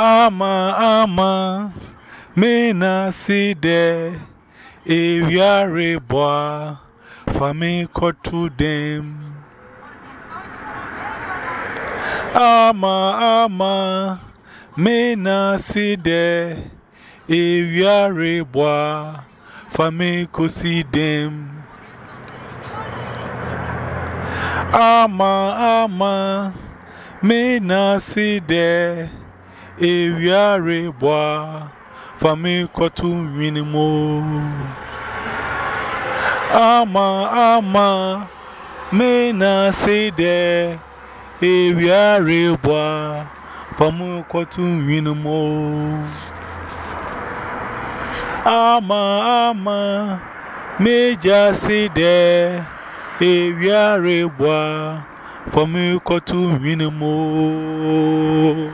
Ama, ama, me na si de, e viare boa, me to them. Ama, ama, me na si de, e viare boa, me see them. Ama, ama, me na si de, e ewiare bwa fami kwatu nwini mo ama ama me na se de ewiare bwa fami kwatu nwini mo ama ama me ja se de ewiare bwa fami kwatu nwini mo